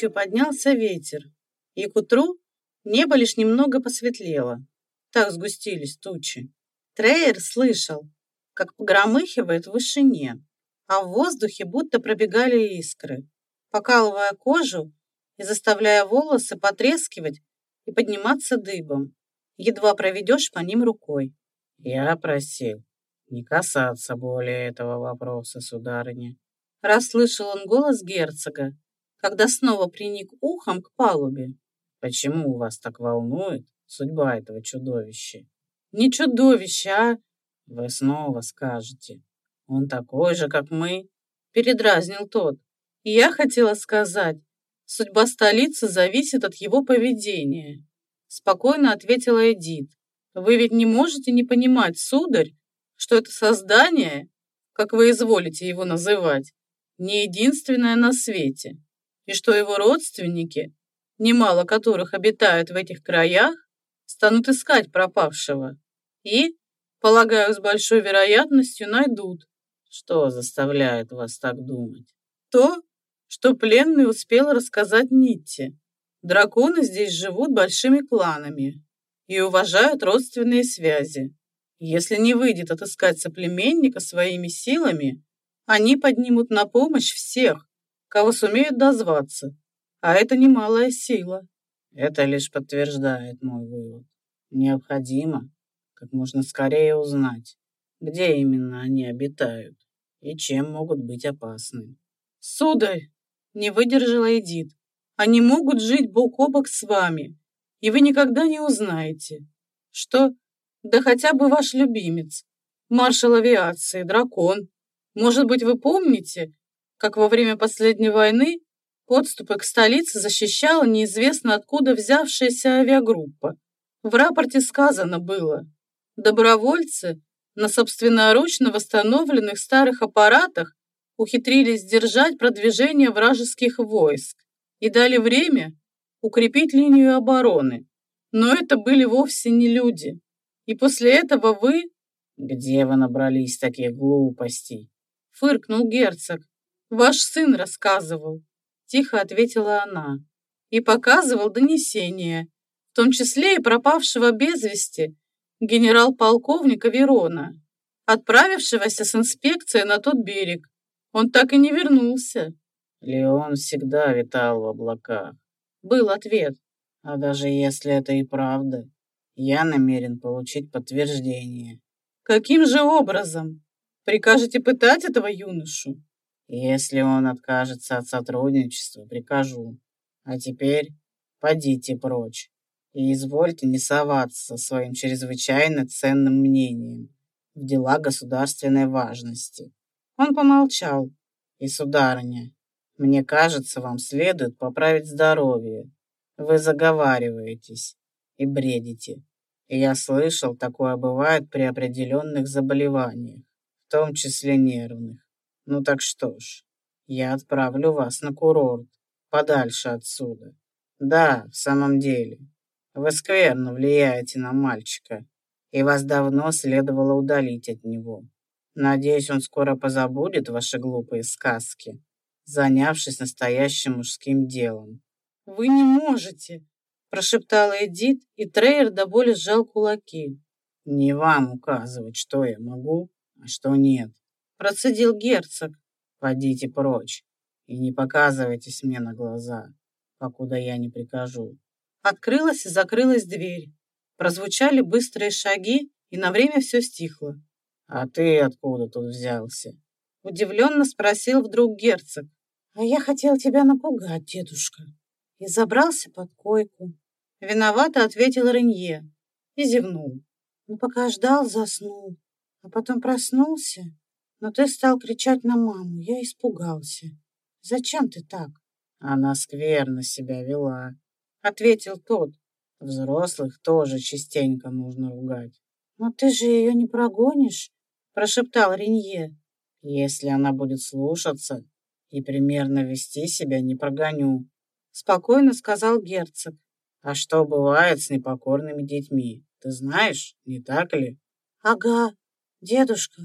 ночью поднялся ветер, и к утру небо лишь немного посветлело. Так сгустились тучи. Трейер слышал, как погромыхивает в вышине, а в воздухе будто пробегали искры, покалывая кожу и заставляя волосы потрескивать и подниматься дыбом. Едва проведешь по ним рукой. Я просил не касаться более этого вопроса, сударыня. Расслышал он голос герцога, когда снова приник ухом к палубе. Почему вас так волнует судьба этого чудовища? Не чудовище, а... Вы снова скажете. Он такой же, как мы? Передразнил тот. Я хотела сказать, судьба столицы зависит от его поведения. Спокойно ответила Эдит. Вы ведь не можете не понимать, сударь, что это создание, как вы изволите его называть, не единственное на свете, и что его родственники, немало которых обитают в этих краях, станут искать пропавшего и, полагаю, с большой вероятностью найдут. Что заставляет вас так думать? То, что пленный успел рассказать Нитте. Драконы здесь живут большими кланами и уважают родственные связи. Если не выйдет отыскать соплеменника своими силами, они поднимут на помощь всех, кого сумеют дозваться, а это немалая сила. Это лишь подтверждает мой вывод. Необходимо как можно скорее узнать, где именно они обитают и чем могут быть опасны. Сударь, не выдержала Эдит, они могут жить бок о бок с вами, и вы никогда не узнаете, что, да хотя бы ваш любимец, маршал авиации, дракон. Может быть, вы помните, как во время последней войны подступы к столице защищала неизвестно откуда взявшаяся авиагруппа. В рапорте сказано было, добровольцы на собственноручно восстановленных старых аппаратах ухитрились сдержать продвижение вражеских войск и дали время укрепить линию обороны. Но это были вовсе не люди. И после этого вы... Где вы набрались таких глупостей? Фыркнул герцог. Ваш сын рассказывал. Тихо ответила она. И показывал донесение, в том числе и пропавшего без вести генерал-полковника Верона, отправившегося с инспекцией на тот берег. Он так и не вернулся. Леон всегда витал в облаках. Был ответ. А даже если это и правда, я намерен получить подтверждение. Каким же образом? Прикажете пытать этого юношу? Если он откажется от сотрудничества, прикажу. А теперь подите прочь и извольте не соваться со своим чрезвычайно ценным мнением в дела государственной важности. Он помолчал. И, сударыня, мне кажется, вам следует поправить здоровье. Вы заговариваетесь и бредите. И я слышал, такое бывает при определенных заболеваниях, в том числе нервных. Ну так что ж, я отправлю вас на курорт, подальше отсюда. Да, в самом деле, вы скверно влияете на мальчика, и вас давно следовало удалить от него. Надеюсь, он скоро позабудет ваши глупые сказки занявшись настоящим мужским делом. «Вы не можете!» – прошептала Эдит, и Трейер до боли сжал кулаки. «Не вам указывать, что я могу, а что нет», – процедил герцог. «Пойдите прочь и не показывайтесь мне на глаза, покуда я не прикажу». Открылась и закрылась дверь. Прозвучали быстрые шаги, и на время все стихло. «А ты откуда тут взялся?» Удивленно спросил вдруг герцог. А я хотел тебя напугать, дедушка. И забрался под койку. Виновато ответил Ренье и зевнул. Но пока ждал, заснул. А потом проснулся. Но ты стал кричать на маму. Я испугался. Зачем ты так? Она скверно себя вела. Ответил тот. Взрослых тоже частенько нужно ругать. Но ты же ее не прогонишь, прошептал Ренье. Если она будет слушаться, и примерно вести себя не прогоню», — спокойно сказал герцог. «А что бывает с непокорными детьми, ты знаешь, не так ли?» «Ага, дедушка,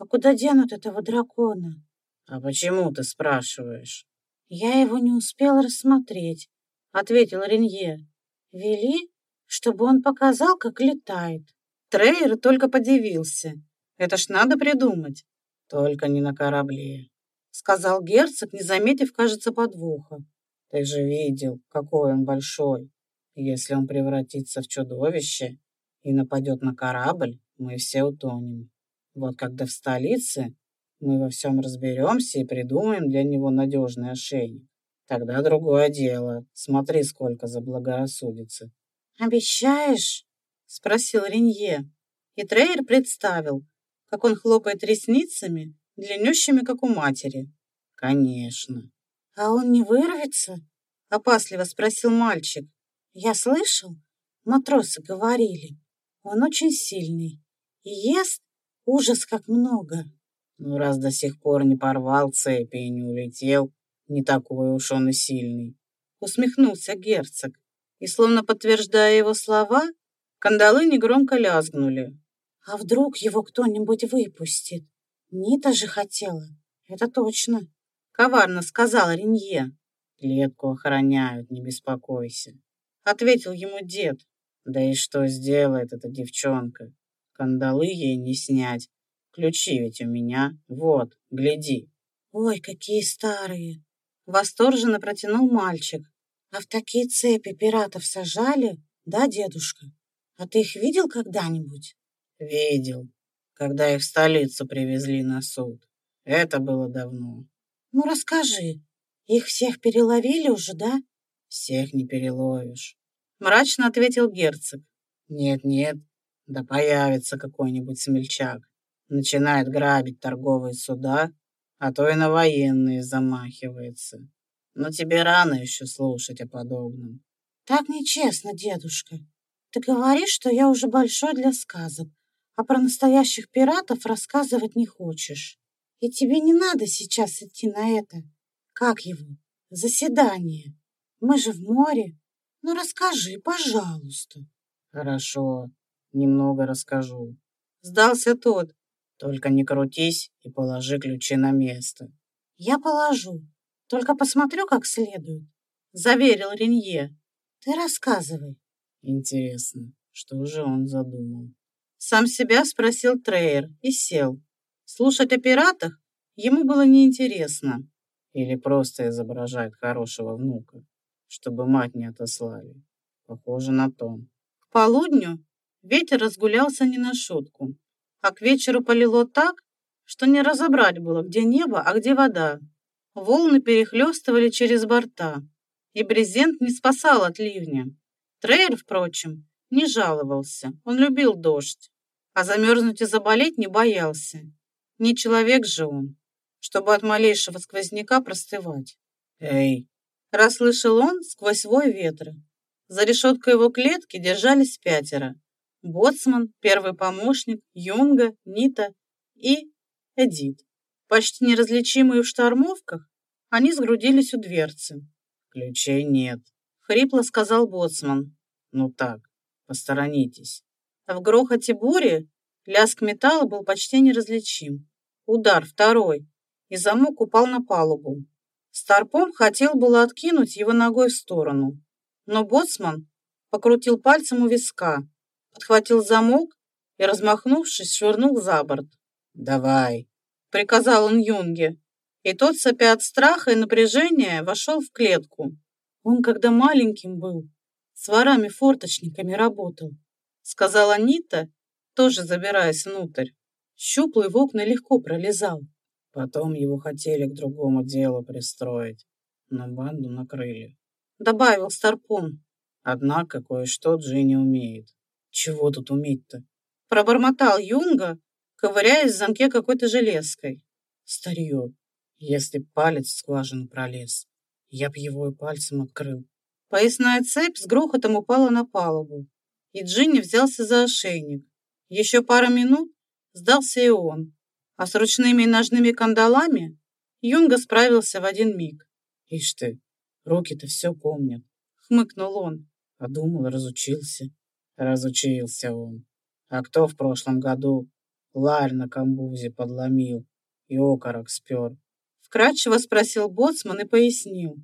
а куда денут этого дракона?» «А почему ты спрашиваешь?» Я его не успел рассмотреть, ответил Ренье. Вели, чтобы он показал, как летает. Трейер только подивился. Это ж надо придумать. Только не на корабле, сказал герцог, не заметив, кажется, подвоха. Ты же видел, какой он большой. Если он превратится в чудовище и нападет на корабль, мы все утонем. Вот когда в столице мы во всем разберемся и придумаем для него надежный ошейник. Тогда другое дело. Смотри, сколько заблагорассудится. «Обещаешь?» — спросил Ренье. И Трейер представил, как он хлопает ресницами, длиннющими, как у матери. «Конечно». «А он не вырвется?» — опасливо спросил мальчик. «Я слышал, матросы говорили, он очень сильный и ест ужас как много». Ну, раз до сих пор не порвал цепи и не улетел, не такой уж он и сильный. Усмехнулся герцог, и, словно подтверждая его слова, кандалы негромко лязгнули. А вдруг его кто-нибудь выпустит? Нита же хотела, это точно. Коварно сказал Ренье. Клетку охраняют, не беспокойся. Ответил ему дед. Да и что сделает эта девчонка? Кандалы ей не снять. Ключи ведь у меня. Вот, гляди. Ой, какие старые. Восторженно протянул мальчик. А в такие цепи пиратов сажали, да, дедушка? А ты их видел когда-нибудь? Видел, когда их в столицу привезли на суд. Это было давно. Ну, расскажи. Их всех переловили уже, да? Всех не переловишь. Мрачно ответил герцог. Нет-нет, да появится какой-нибудь смельчак. Начинает грабить торговые суда, а то и на военные замахивается. Но тебе рано еще слушать о подобном. Так нечестно, дедушка. Ты говоришь, что я уже большой для сказок, а про настоящих пиратов рассказывать не хочешь. И тебе не надо сейчас идти на это. Как его? Заседание. Мы же в море. Ну расскажи, пожалуйста. Хорошо, немного расскажу. Сдался тот. Только не крутись и положи ключи на место. Я положу. Только посмотрю как следует. Заверил Ренье. Ты рассказывай. Интересно, что же он задумал? Сам себя спросил Трейер и сел. Слушать о пиратах ему было неинтересно. Или просто изображает хорошего внука, чтобы мать не отослали. Похоже на то. К полудню ветер разгулялся не на шутку, а к вечеру полило так, что не разобрать было, где небо, а где вода. Волны перехлестывали через борта, и брезент не спасал от ливня. Трейер, впрочем, не жаловался, он любил дождь, а замерзнуть и заболеть не боялся. Не человек же он, чтобы от малейшего сквозняка простывать. «Эй!» – расслышал он сквозь вой ветра. За решеткой его клетки держались пятеро. Боцман, первый помощник, Юнга, Нита и Эдит. Почти неразличимые в штормовках, они сгрудились у дверцы. «Ключей нет», — хрипло сказал Боцман. «Ну так, посторонитесь». В грохоте бури лязг металла был почти неразличим. Удар второй, и замок упал на палубу. Старпом хотел было откинуть его ногой в сторону, но боцман покрутил пальцем у виска, подхватил замок и, размахнувшись, швырнул за борт. «Давай», — приказал он Юнге, и тот, сопя от страха и напряжения, вошел в клетку. Он, когда маленьким был, с ворами-форточниками работал, сказала Нита, тоже забираясь внутрь. Щуплый в окна легко пролезал. Потом его хотели к другому делу пристроить, но банду накрыли. Добавил Старпом. Однако кое-что Джинни умеет. Чего тут уметь-то? Пробормотал Юнга, ковыряясь в замке какой-то железкой. Старье. Если палец в скважину пролез, я б его и пальцем открыл. Поясная цепь с грохотом упала на палубу, и Джинни взялся за ошейник. Еще пара минут сдался и он, а с ручными и ножными кандалами Юнга справился в один миг. «Ишь ты, руки-то все помнят», — хмыкнул он. «А думал, разучился». Разучился он. А кто в прошлом году ларь на камбузе подломил и окорок спер? Вкратчиво спросил боцман и пояснил.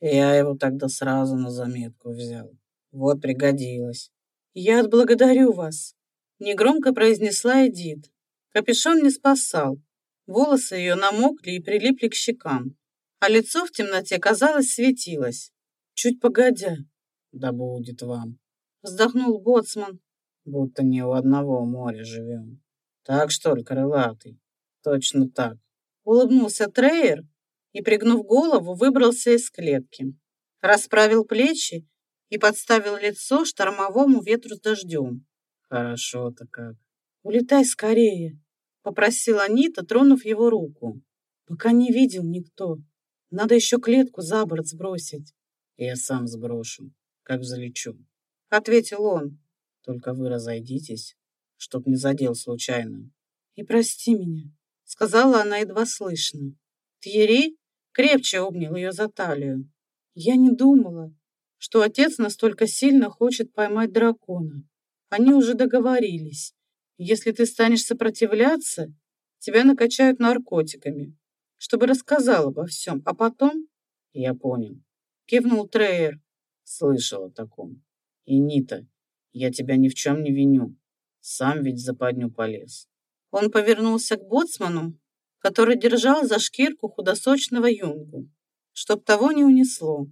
Я его тогда сразу на заметку взял. Вот пригодилось. Я отблагодарю вас. Негромко произнесла Эдит. Капюшон не спасал. Волосы ее намокли и прилипли к щекам, а лицо в темноте, казалось, светилось. Чуть погодя. Да будет вам. Вздохнул боцман. Будто не у одного моря живем. Так что ли, крылатый? Точно так. Улыбнулся Трейер и, пригнув голову, выбрался из клетки. Расправил плечи и подставил лицо штормовому ветру с дождем. Хорошо-то как. Улетай скорее, попросила Нита, тронув его руку. Пока не видел никто. Надо еще клетку за борт сбросить. Я сам сброшу, как залечу, ответил он. Только вы разойдитесь, чтоб не задел случайно. И прости меня, сказала она едва слышно. Тьерри крепче обнял ее за талию. Я не думала, что отец настолько сильно хочет поймать дракона. Они уже договорились. Если ты станешь сопротивляться, тебя накачают наркотиками, чтобы рассказал обо всем. А потом... Я понял. Кивнул Трейер. Слышал о таком. И Нита, я тебя ни в чем не виню. Сам ведь в западню полез. Он повернулся к боцману, который держал за шкирку худосочного юнгу, чтоб того не унесло.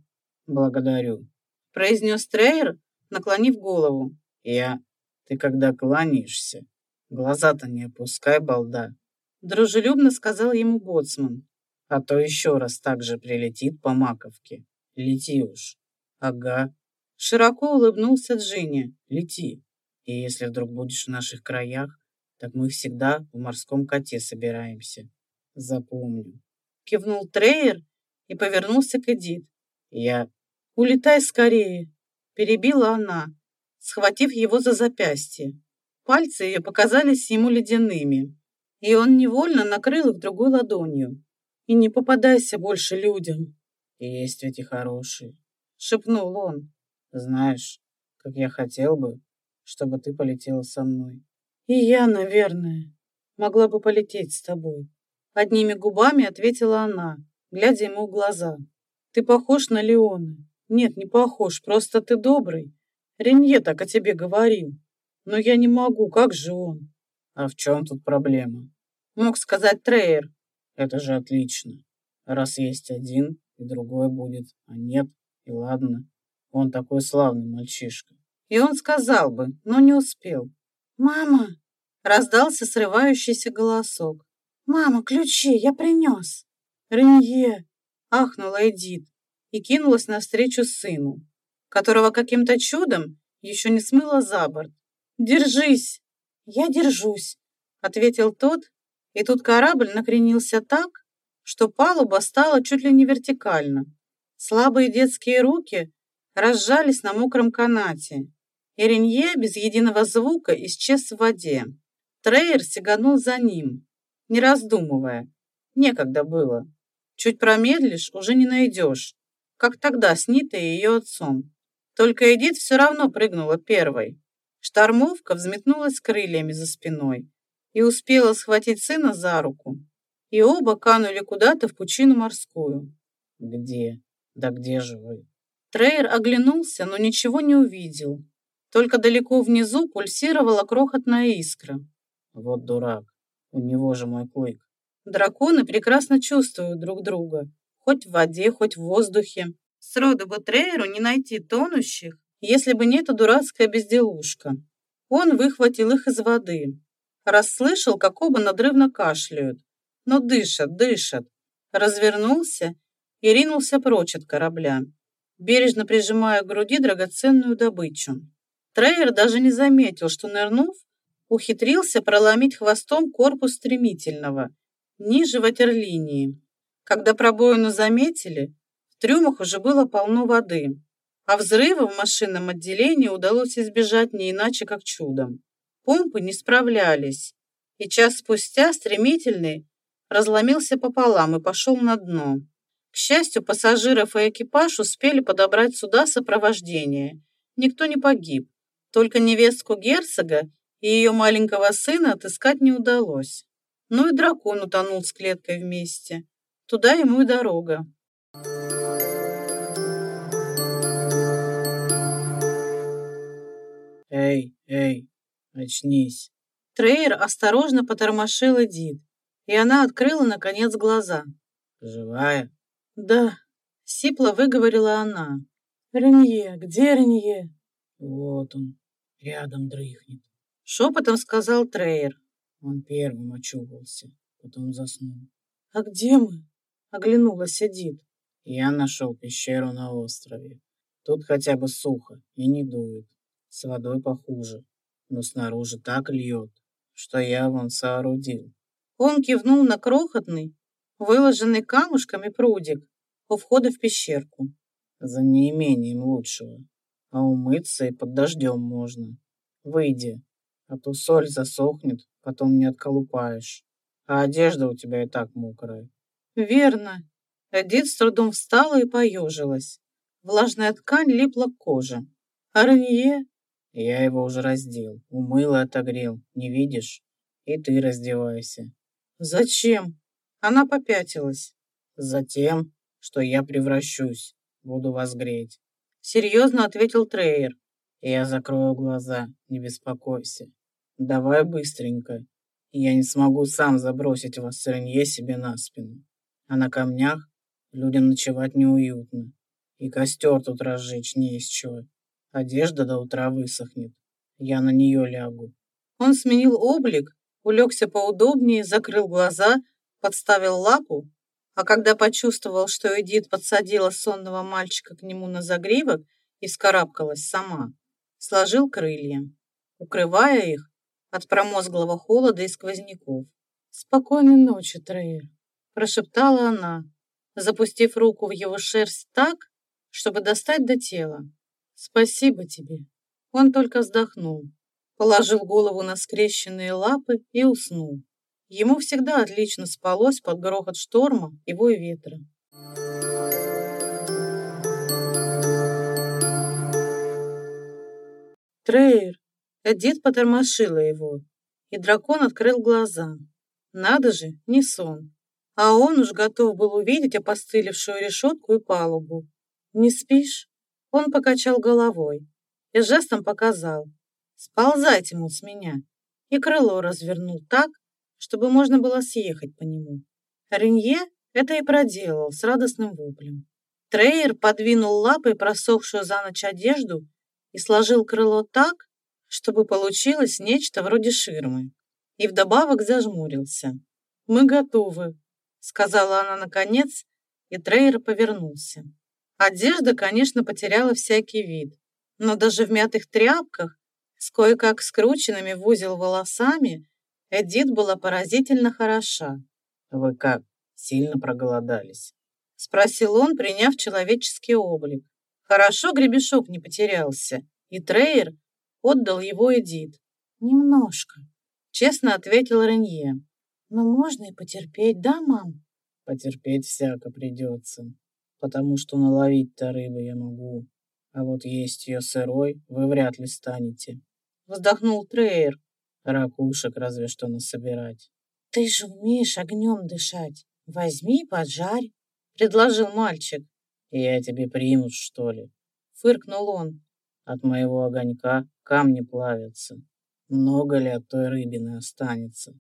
Благодарю, произнес Трейер, наклонив голову. Я... Ты когда кланяешься, глаза-то не опускай, балда. Дружелюбно сказал ему боцман. А то еще раз так же прилетит по маковке. Лети уж. Ага. Широко улыбнулся Джинни. Лети. И если вдруг будешь в наших краях, так мы всегда в морском коте собираемся. Запомню. Кивнул Трейер и повернулся к Эдит. Я... Улетай скорее. Перебила она, схватив его за запястье. Пальцы ее показались ему ледяными, и он невольно накрыл их другой ладонью. «И не попадайся больше людям!» «Есть ведь и хорошие!» — шепнул он. «Знаешь, как я хотел бы, чтобы ты полетела со мной». «И я, наверное, могла бы полететь с тобой». Одними губами ответила она, глядя ему в глаза. «Ты похож на Леона. Нет, не похож, просто ты добрый. Ренье так о тебе говорил. Но я не могу, как же он?» «А в чем тут проблема?» Мог сказать Трейер. «Это же отлично. Раз есть один, и другой будет, а нет, и ладно. Он такой славный мальчишка». И он сказал бы, но не успел. «Мама!» — раздался срывающийся голосок. «Мама, ключи, я принес!» «Ренье!» — ахнула Эдит и кинулась навстречу сыну, которого каким-то чудом еще не смыло за борт. «Держись!» «Я держусь», — ответил тот, и тут корабль накренился так, что палуба стала чуть ли не вертикально. Слабые детские руки разжались на мокром канате, и Ренье без единого звука исчез в воде. Трейер сиганул за ним, не раздумывая. Некогда было. Чуть промедлишь, уже не найдешь, как тогда с Нитой и ее отцом. Только Эдит все равно прыгнула первой. Штормовка взметнулась крыльями за спиной и успела схватить сына за руку. И оба канули куда-то в пучину морскую. «Где? Да где же вы?» Трейер оглянулся, но ничего не увидел. Только далеко внизу пульсировала крохотная искра. Вот дурак. У него же мой клык. Драконы прекрасно чувствуют друг друга. Хоть в воде, хоть в воздухе. Сроду бы Трейеру не найти тонущих, если бы не эта дурацкая безделушка. Он выхватил их из воды. Расслышал, как оба надрывно кашляют. Но дышат, дышат. Развернулся и ринулся прочь от корабля, бережно прижимая к груди драгоценную добычу. Трейер даже не заметил, что, нырнув, ухитрился проломить хвостом корпус стремительного, ниже ватерлинии. Когда пробоину заметили, в трюмах уже было полно воды, а взрыва в машинном отделении удалось избежать не иначе, как чудом. Помпы не справлялись, и час спустя стремительный разломился пополам и пошел на дно. К счастью, пассажиров и экипаж успели подобрать суда сопровождения. Никто не погиб, только невестку герцога и ее маленького сына отыскать не удалось. Ну и дракон утонул с клеткой вместе. Туда ему и дорога. Эй, эй, очнись. Трейер осторожно потормошил Эдит, и она открыла, наконец, глаза. Живая? Да, сипло выговорила она. Ренье, где Ренье? Вот он, рядом дрыхнет. Шепотом сказал Трейер. Он первым очухался, потом заснул. А где мы? Оглянулась Эдит. Я нашел пещеру на острове. Тут хотя бы сухо и не дует. С водой похуже, но снаружи так льет, что я вон соорудил. Он кивнул на крохотный, выложенный камушками прудик у входа в пещерку. За неимением лучшего. А умыться и под дождем можно. Выйди, а то соль засохнет, потом не отколупаешь. А одежда у тебя и так мокрая. Верно. Эдит с трудом встала и поежилась. Влажная ткань липла к коже. А Ранье я его уже раздел, умыл и отогрел, не видишь? И ты раздевайся. Зачем? Она попятилась. Затем, что я превращусь, буду вас греть. Серьезно ответил Трейер. Я закрою глаза, не беспокойся. Давай быстренько. Я не смогу сам забросить вас с Ренье себе на спину. А на камнях людям ночевать неуютно. И костер тут разжечь не из чего. Одежда до утра высохнет. Я на нее лягу. Он сменил облик, улегся поудобнее, закрыл глаза, подставил лапу, а когда почувствовал, что Эдит подсадила сонного мальчика к нему на загривок и вскарабкалась сама, сложил крылья, укрывая их от промозглого холода и сквозняков. «Спокойной ночи, Трейер», – прошептала она, запустив руку в его шерсть так, чтобы достать до тела. «Спасибо тебе». Он только вздохнул, положил голову на скрещенные лапы и уснул. Ему всегда отлично спалось под грохот шторма и вой ветра. Трейер. Эдит потормошила его, и дракон открыл глаза. Надо же, не сон. А он уж готов был увидеть опостылевшую решетку и палубу. «Не спишь?» Он покачал головой и жестом показал. «Сползайте, мол, с меня!» И крыло развернул так, чтобы можно было съехать по нему. Ренье это и проделал с радостным воплем. Трейер подвинул лапой просохшую за ночь одежду и сложил крыло так, чтобы получилось нечто вроде ширмы. И вдобавок зажмурился. «Мы готовы», — сказала она наконец, и Трейер повернулся. Одежда, конечно, потеряла всякий вид, но даже в мятых тряпках с кое-как скрученными в узел волосами Эдит была поразительно хороша. «Вы как, сильно проголодались?» — спросил он, приняв человеческий облик. Хорошо гребешок не потерялся, и Трейер отдал его Эдит. «Немножко», — честно ответил Ренье. «Но можно и потерпеть, да, мам?» «Потерпеть всяко придется», потому что наловить-то рыбы я могу, а вот есть ее сырой вы вряд ли станете. Вздохнул Трейер. Ракушек разве что насобирать. Ты же умеешь огнем дышать. Возьми и поджарь, предложил мальчик. Я тебе примут, что ли? Фыркнул он. От моего огонька камни плавятся. Много ли от той рыбины останется?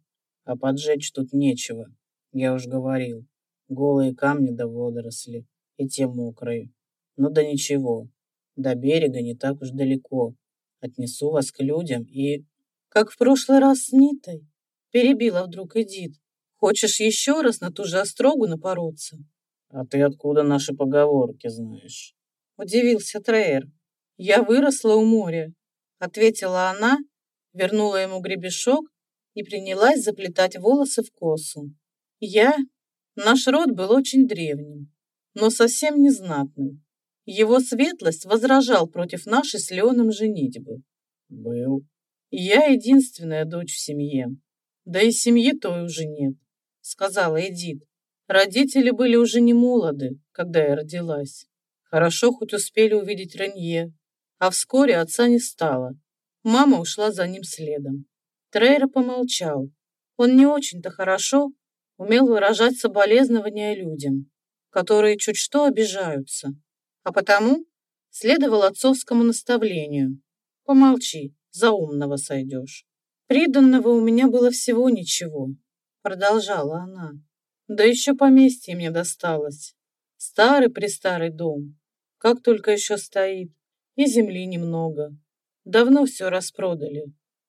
А поджечь тут нечего, я уж говорил. Голые камни да водоросли и те мокрые. Ну да ничего, до берега не так уж далеко. Отнесу вас к людям и... Как в прошлый раз с Нитой, перебила вдруг Эдит. Хочешь еще раз на ту же острогу напороться? А ты откуда наши поговорки знаешь? Удивился Трейер. Я выросла у моря, ответила она, вернула ему гребешок и принялась заплетать волосы в косу. Я... Наш род был очень древним но совсем незнатным. Его светлость возражал против нашей с Леоном женитьбы. Был. Я единственная дочь в семье. Да и семьи той уже нет, сказала Эдит. Родители были уже не молоды, когда я родилась. Хорошо хоть успели увидеть Ренье, а вскоре отца не стало. Мама ушла за ним следом. Трейра помолчал. Он не очень-то хорошо умел выражать соболезнования людям, которые чуть что обижаются, а потому следовал отцовскому наставлению. Помолчи, за умного сойдешь. Приданного у меня было всего ничего, продолжала она. Да еще поместье мне досталось. Старый-престарый дом, как только еще стоит, и земли немного. Давно все распродали.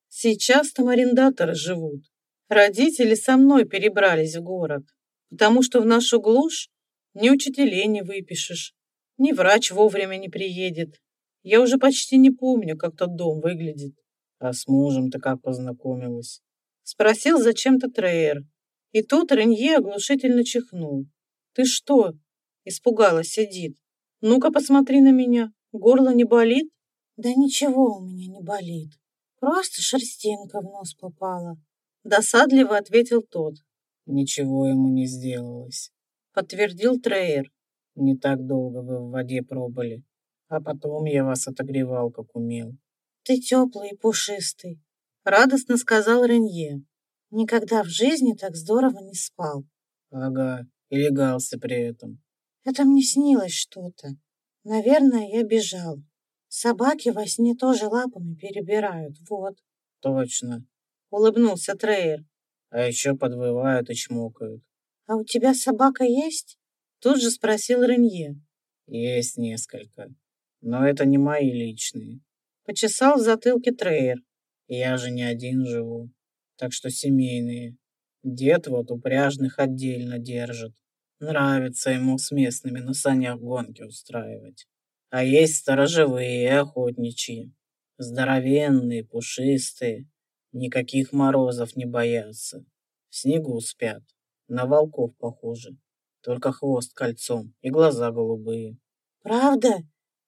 Сейчас там арендаторы живут. Родители со мной перебрались в город, потому что в нашу глушь ни учителей не выпишешь, ни врач вовремя не приедет. Я уже почти не помню, как тот дом выглядит. А с мужем ты как познакомилась? Спросил зачем-то Трейер. И тут Ренье оглушительно чихнул. Ты что? Испугалась Эдит. Ну-ка посмотри на меня. Горло не болит? Да ничего у меня не болит. Просто шерстинка в нос попала. Досадливо ответил тот. Ничего ему не сделалось. Подтвердил Трейер. Не так долго вы в воде пробыли. А потом я вас отогревал, как умел. Ты теплый и пушистый. Радостно сказал Ренье. Никогда в жизни так здорово не спал. Ага, и легался при этом. Это мне снилось что-то. Наверное, я бежал. Собаки во сне тоже лапами перебирают, вот. Точно. Улыбнулся Трейер. А еще подвывают и чмокают. А у тебя собака есть? Тут же спросил Ренье. Есть несколько. Но это не мои личные. Почесал в затылке Трейер. Я же не один живу. Так что семейные. Дед вот упряжных отдельно держит. Нравится ему с местными на санях гонки устраивать. А есть сторожевые и охотничьи. Здоровенные, пушистые. Никаких морозов не боятся. В снегу спят. На волков похожи. Только хвост кольцом и глаза голубые. Правда?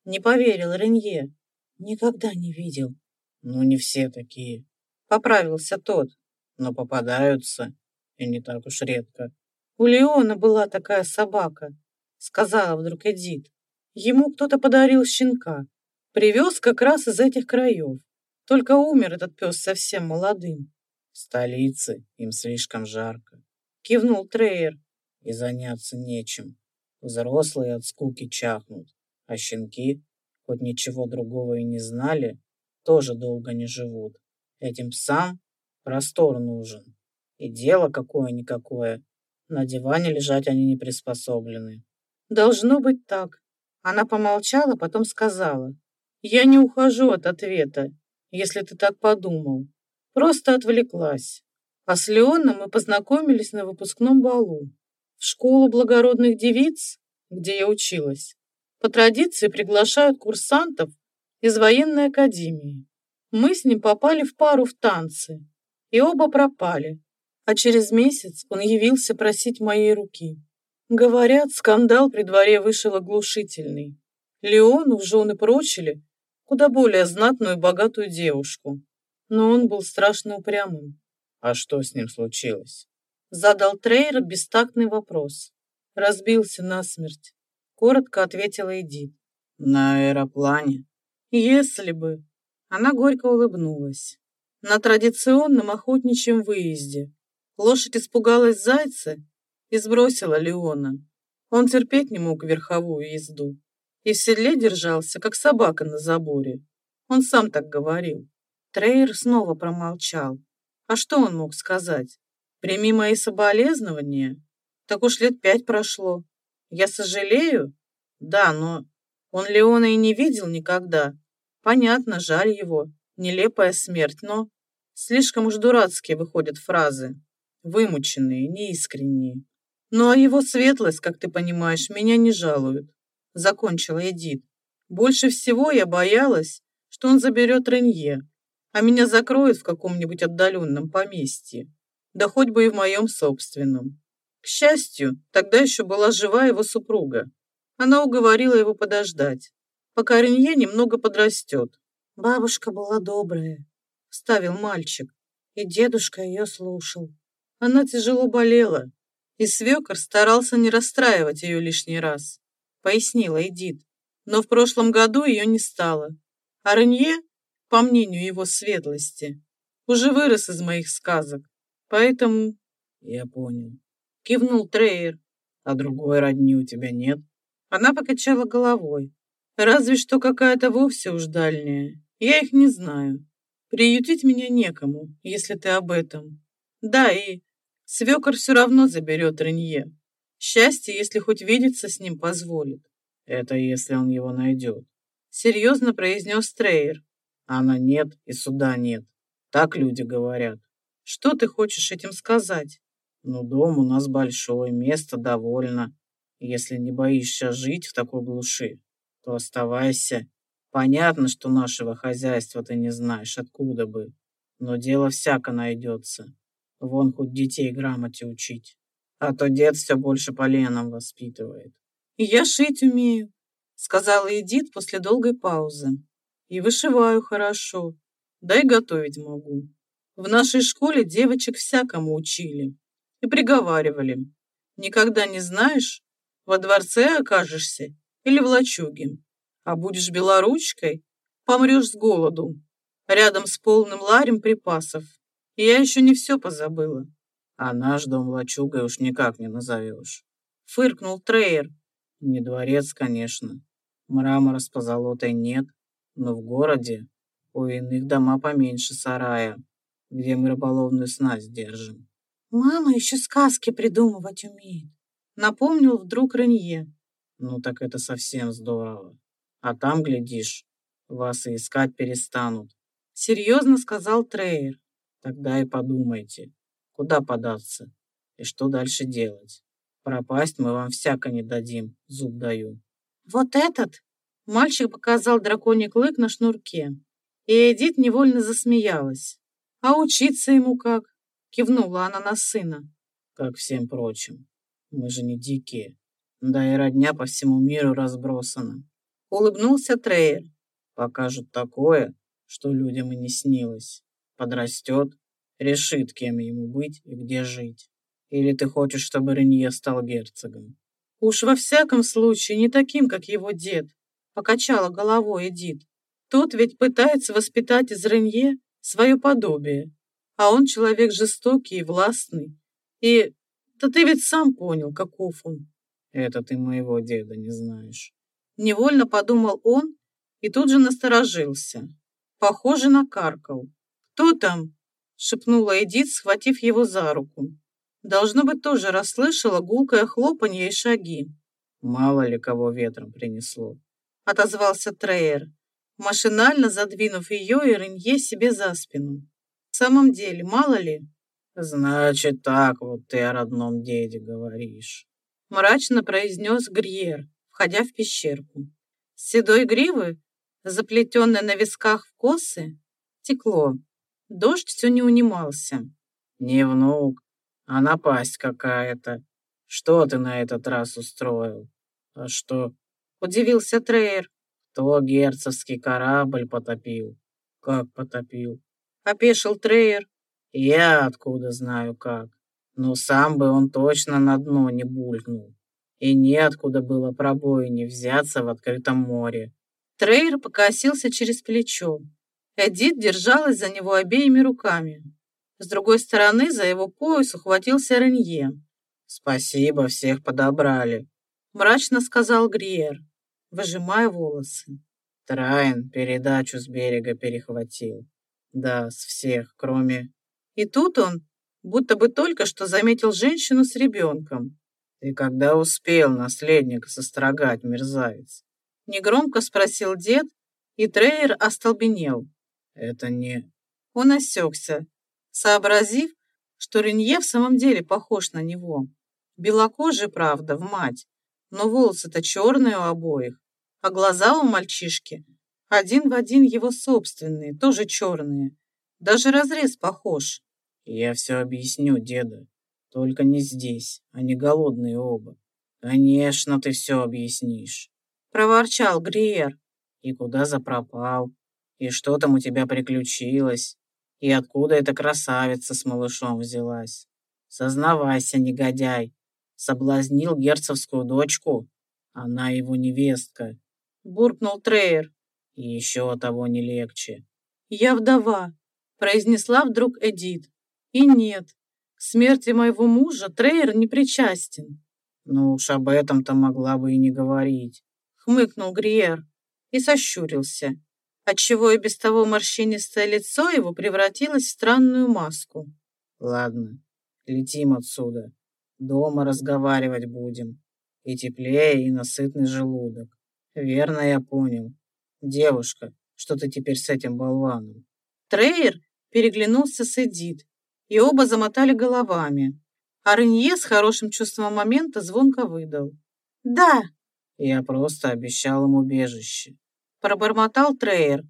Не поверил Ренье. Никогда не видел. Ну, не все такие. Поправился тот. Но попадаются. И не так уж редко. У Леона была такая собака, сказала вдруг Эдит. Ему кто-то подарил щенка. Привез как раз из этих краев. Только умер этот пес совсем молодым. В столице им слишком жарко. Кивнул Трейер. И заняться нечем. Взрослые от скуки чахнут. А щенки, хоть ничего другого и не знали, тоже долго не живут. Этим псам простор нужен. И дело какое-никакое. На диване лежать они не приспособлены. Должно быть так. Она помолчала, потом сказала. «Я не ухожу от ответа, если ты так подумал. Просто отвлеклась. А с Леоном мы познакомились на выпускном балу. В школу благородных девиц, где я училась, по традиции приглашают курсантов из военной академии. Мы с ним попали в пару в танцы, и оба пропали. А через месяц он явился просить моей руки. Говорят, скандал при дворе вышел оглушительный. Леону в жены прочили куда более знатную и богатую девушку. Но он был страшно упрямым. А что с ним случилось? Задал Трейер бестактный вопрос. Разбился насмерть. Коротко ответила Эдит. На аэроплане? Если бы. Она горько улыбнулась. На традиционном охотничьем выезде. Лошадь испугалась зайца и сбросила Леона. Он терпеть не мог верховую езду и в седле держался, как собака на заборе. Он сам так говорил. Трейер снова промолчал. А что он мог сказать? Прими мои соболезнования? Так уж лет пять прошло. Я сожалею? Да, но он Леона и не видел никогда. Понятно, жаль его. Нелепая смерть, но слишком уж дурацкие выходят фразы. Вымученные, неискренние. Ну а его светлость, как ты понимаешь, меня не жалует. Закончила Эдит. Больше всего я боялась, что он заберет Ренье, а меня закроют в каком-нибудь отдаленном поместье. Да хоть бы и в моем собственном. К счастью, тогда еще была жива его супруга. Она уговорила его подождать, пока Ренье немного подрастет. Бабушка была добрая, вставил мальчик, и дедушка ее слушал. Она тяжело болела, и свекор старался не расстраивать ее лишний раз, пояснила Эдит. Но в прошлом году ее не стало. А Ренье, по мнению его светлости, уже вырос из моих сказок. Поэтому... Я понял. Кивнул Трейер. А другой родни у тебя нет? Она покачала головой. Разве что какая-то вовсе уж дальняя. Я их не знаю. Приютить меня некому, если ты об этом. Да, и свекор все равно заберет Ренье. Счастье, если хоть видеться с ним позволит. Это если он его найдет. Серьезно произнес Трейер. Она нет и суда нет. Так люди говорят. Что ты хочешь этим сказать? Ну, дом у нас большой, места довольно. Если не боишься жить в такой глуши, то оставайся. Понятно, что нашего хозяйства ты не знаешь, откуда бы. Но дело всяко найдется. Вон хоть детей грамоте учить. А то дед все больше поленом воспитывает. Я шить умею, сказала Эдит после долгой паузы. И вышиваю хорошо, да и готовить могу. В нашей школе девочек всякому учили и приговаривали. Никогда не знаешь, во дворце окажешься или в лачуге. А будешь белоручкой, помрешь с голоду, рядом с полным ларем припасов. Я еще не все позабыла. А наш дом лачугой уж никак не назовешь. Фыркнул Трейер. Не дворец, конечно. Мрамора с позолотой нет, но в городе у иных дома поменьше сарая, где мы рыболовную снасть держим. Мама еще сказки придумывать умеет. Напомнил вдруг Ренье. Ну так это совсем здорово. А там, глядишь, вас и искать перестанут. Серьезно сказал Трейер. Тогда и подумайте, куда податься и что дальше делать. Пропасть мы вам всяко не дадим, зуб даю. Вот этот? Мальчик показал драконий клык на шнурке. И Эдит невольно засмеялась. А учиться ему как? Кивнула она на сына. Как всем прочим. Мы же не дикие. Да и родня по всему миру разбросана. Улыбнулся Трейер. Покажут такое, что людям и не снилось. Подрастет, решит, кем ему быть и где жить. Или ты хочешь, чтобы Ренье стал герцогом? Уж во всяком случае не таким, как его дед. Покачала головой Эдит. Тот ведь пытается воспитать из Ренье свое подобие. А он человек жестокий и властный. И да ты ведь сам понял, каков он. Это ты моего деда не знаешь. Невольно подумал он и тут же насторожился. Похоже, накаркал. «Кто там?» — шепнула Эдит, схватив его за руку. Должно быть, тоже расслышала гулкое хлопанье и шаги. «Мало ли кого ветром принесло», — отозвался Трейер, машинально задвинув ее и Ренье себе за спину. Самом деле, мало ли? Значит, так вот ты о родном деде говоришь. Мрачно произнес Гриер, входя в пещерку. С седой гривы, заплетенной на висках в косы, текло. Дождь все не унимался. Не внук, а напасть какая-то. Что ты на этот раз устроил? А что? Удивился Трейер. Кто герцогский корабль потопил? Как потопил? Опешил Трейер. Я откуда знаю как. Но сам бы он точно на дно не булькнул. И неоткуда было пробоине взяться в открытом море. Трейер покосился через плечо. Эдит держалась за него обеими руками. С другой стороны, за его пояс ухватился Ренье. «Спасибо, всех подобрали», — мрачно сказал Гриер, выжимая волосы. Трайн передачу с берега перехватил. Да, с всех, кроме... И тут он, будто бы только что заметил женщину с ребенком. И когда успел наследника сострогать, мерзавец? Негромко спросил дед, и Трейер остолбенел. Это не... Он осекся, сообразив, что Ренье в самом деле похож на него. Белокожий, правда, в мать, но волосы-то черные у обоих, а глаза у мальчишки один в один его собственные, тоже черные. Даже разрез похож. Я все объясню, деда. Только не здесь, они голодные оба. Конечно, ты все объяснишь. Проворчал Гриер. И куда запропал? И что там у тебя приключилось? И откуда эта красавица с малышом взялась? Сознавайся, негодяй. Соблазнил герцовскую дочку? Она его невестка. Буркнул Трейер. И еще того не легче. «Я вдова», — произнесла вдруг Эдит. «И нет, к смерти моего мужа Трейер не причастен. Ну уж об этом-то могла бы и не говорить. Хмыкнул Гриер и сощурился, отчего и без того морщинистое лицо его превратилось в странную маску. Ладно, летим отсюда. Дома разговаривать будем. И теплее, и насытный желудок. Верно я понял. Девушка, что ты теперь с этим болваном? Трейер переглянулся с Эдит, и оба замотали головами. А Ренье с хорошим чувством момента звонко выдал. «Да!» Я просто обещал им убежище. Пробормотал Трейер,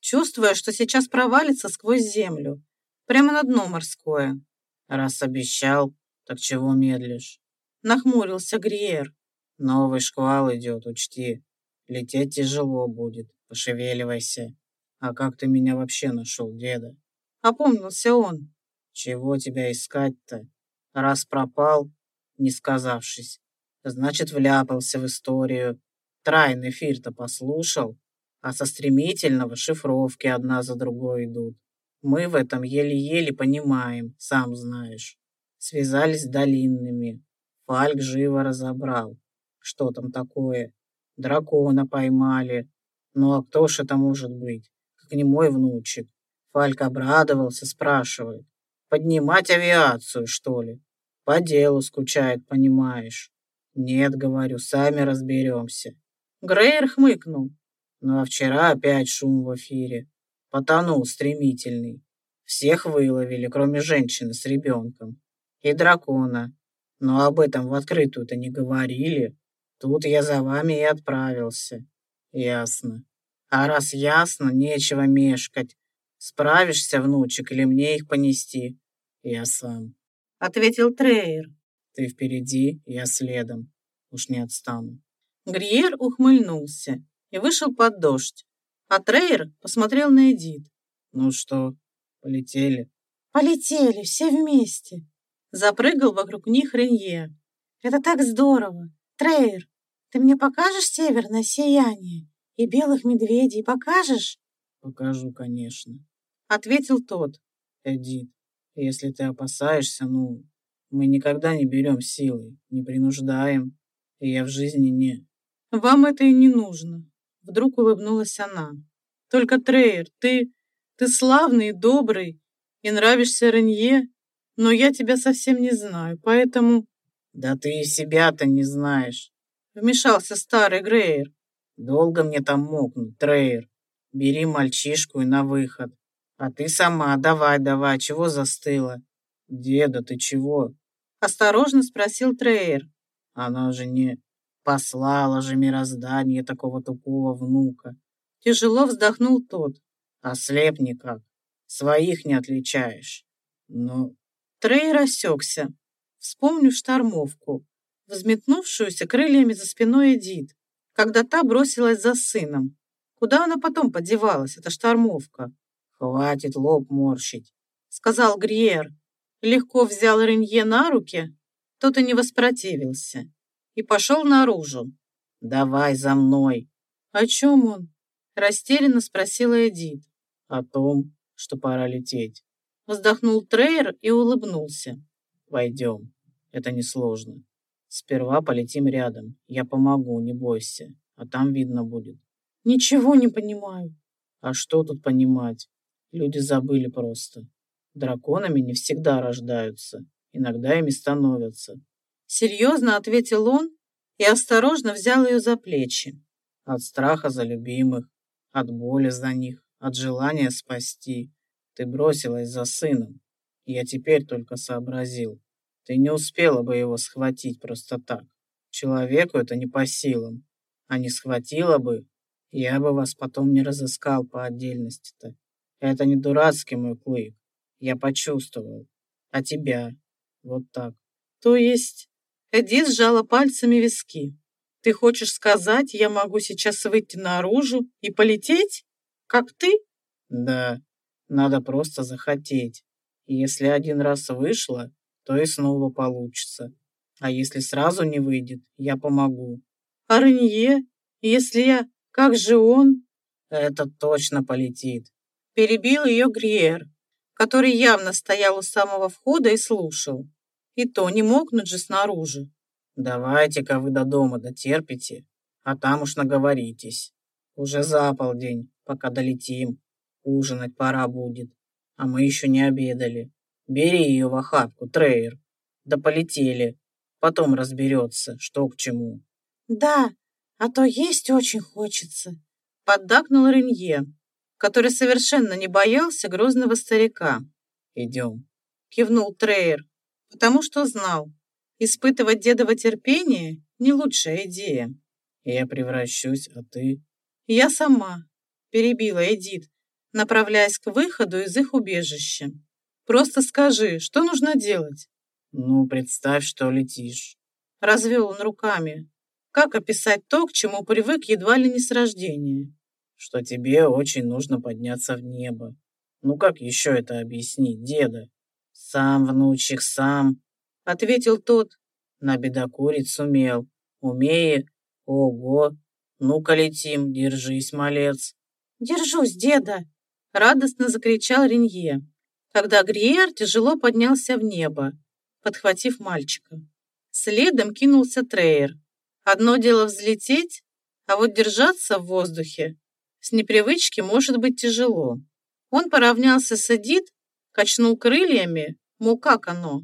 чувствуя, что сейчас провалится сквозь землю, прямо на дно морское. Раз обещал, так чего медлишь? Нахмурился Гриер. Новый шквал идет, учти. Лететь тяжело будет, пошевеливайся. А как ты меня вообще нашел, деда? Опомнился он. Чего тебя искать-то? Раз пропал, не сказавшись, значит, вляпался в историю. Трайн эфир-то послушал, а со стремительного шифровки одна за другой идут. Мы в этом еле-еле понимаем, сам знаешь. Связались с долинными. Фальк живо разобрал. Что там такое? Дракона поймали. Ну а кто ж это может быть? Как не мой внучек. Фальк обрадовался, спрашивает. Поднимать авиацию, что ли? По делу скучает, понимаешь. Нет, говорю, сами разберемся. Грейер хмыкнул. Ну а вчера опять шум в эфире. Потонул стремительный. Всех выловили, кроме женщины с ребенком. И дракона. Но об этом в открытую-то не говорили. Тут я за вами и отправился. Ясно. А раз ясно, нечего мешкать. Справишься, внучек, или мне их понести? Я сам. Ответил Трейер. Ты впереди, я следом. Уж не отстану. Гриер ухмыльнулся и вышел под дождь. А Трейер посмотрел на Эдит. Ну что, полетели? Полетели, все вместе. Запрыгал вокруг них Ренье. Это так здорово. Трейер, ты мне покажешь северное сияние? И белых медведей покажешь? Покажу, конечно. Ответил тот. Эдит, если ты опасаешься, ну, мы никогда не берем силой, не принуждаем. И я в жизни не... Вам это и не нужно. Вдруг улыбнулась она. Только, Трейер, ты... Ты славный и добрый, и нравишься Ренье, но я тебя совсем не знаю, поэтому...» «Да ты и себя-то не знаешь», — вмешался старый Грейер. «Долго мне там мокнуть, Трейер. Бери мальчишку и на выход. А ты сама, давай, давай, чего застыла?» «Деда, ты чего?» — осторожно спросил Трейер. «Она же не послала же мироздание такого тупого внука». Тяжело вздохнул тот. «Ослеп никак. Своих не отличаешь. Ну, Трей рассекся, вспомнив штормовку, взметнувшуюся крыльями за спиной Эдит, когда та бросилась за сыном. Куда она потом подевалась, эта штормовка? «Хватит лоб морщить», — сказал Гриер. Легко взял Ренье на руки, тот и не воспротивился, и пошел наружу. «Давай за мной». «О чем он?» — растерянно спросила Эдит. «О том, что пора лететь». Вздохнул Трейер и улыбнулся. Пойдем. Это несложно. Сперва полетим рядом. Я помогу, не бойся. А там видно будет. Ничего не понимаю. А что тут понимать? Люди забыли просто. Драконами не всегда рождаются. Иногда ими становятся. Серьезно ответил он и осторожно взял ее за плечи. От страха за любимых, от боли за них, от желания спасти, ты бросилась за сыном. Я теперь только сообразил. Ты не успела бы его схватить просто так. Человеку это не по силам. А не схватила бы, я бы вас потом не разыскал по отдельности-то. Это не дурацкий мой клык. Я почувствовал. А тебя? Вот так. То есть... Эдит сжала пальцами виски. Ты хочешь сказать, я могу сейчас выйти наружу и полететь? Как ты? Да. Надо просто захотеть. Если один раз вышло, то и снова получится. А если сразу не выйдет, я помогу. А Ренье? Если я... Как же он? Это точно полетит. Перебил ее Гриер. который явно стоял у самого входа и слушал. И то не мокнуть же снаружи. «Давайте-ка вы до дома дотерпите, а там уж наговоритесь. Уже за полдень, пока долетим. Ужинать пора будет, а мы еще не обедали. Бери ее в охапку, Трейер. Да полетели. Потом разберется, что к чему». «Да, а то есть очень хочется», — поддакнул Ренье, который совершенно не боялся грозного старика. «Идем», — кивнул Трейер, потому что знал, испытывать дедово терпение — не лучшая идея. «Я превращусь, а ты?» «Я сама», — перебила Эдит, направляясь к выходу из их убежища. «Просто скажи, что нужно делать?» «Ну, представь, что летишь», — развел он руками. Как описать то, к чему привык едва ли не с рождения? Что тебе очень нужно подняться в небо. Ну как еще это объяснить, деда? Сам, внучек, сам, — ответил тот. На бедокурить сумел. Умея, ого. Ну-ка летим, держись, малец. Держусь, деда, — радостно закричал Ренье, когда Гриер тяжело поднялся в небо, подхватив мальчика. Следом кинулся Трейер, Одно дело взлететь, а вот держаться в воздухе с непривычки может быть тяжело. Он поравнялся с Эдит, качнул крыльями, мол, как оно?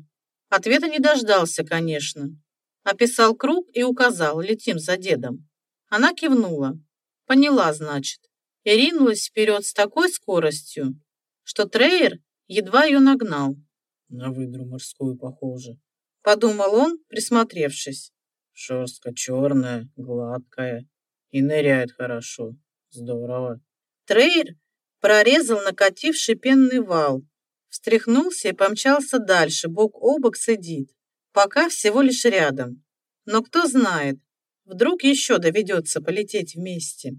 Ответа не дождался, конечно. Описал круг и указал, летим за дедом. Она кивнула. Поняла, значит. И ринулась вперед с такой скоростью, что Трейер едва ее нагнал. На выдру морскую похоже. Подумал он, присмотревшись. Шерстка черная, гладкая и ныряет хорошо. Здорово. Трейр прорезал накативший пенный вал, встряхнулся и помчался дальше, бок о бок с Пока всего лишь рядом. Но кто знает, вдруг еще доведется полететь вместе.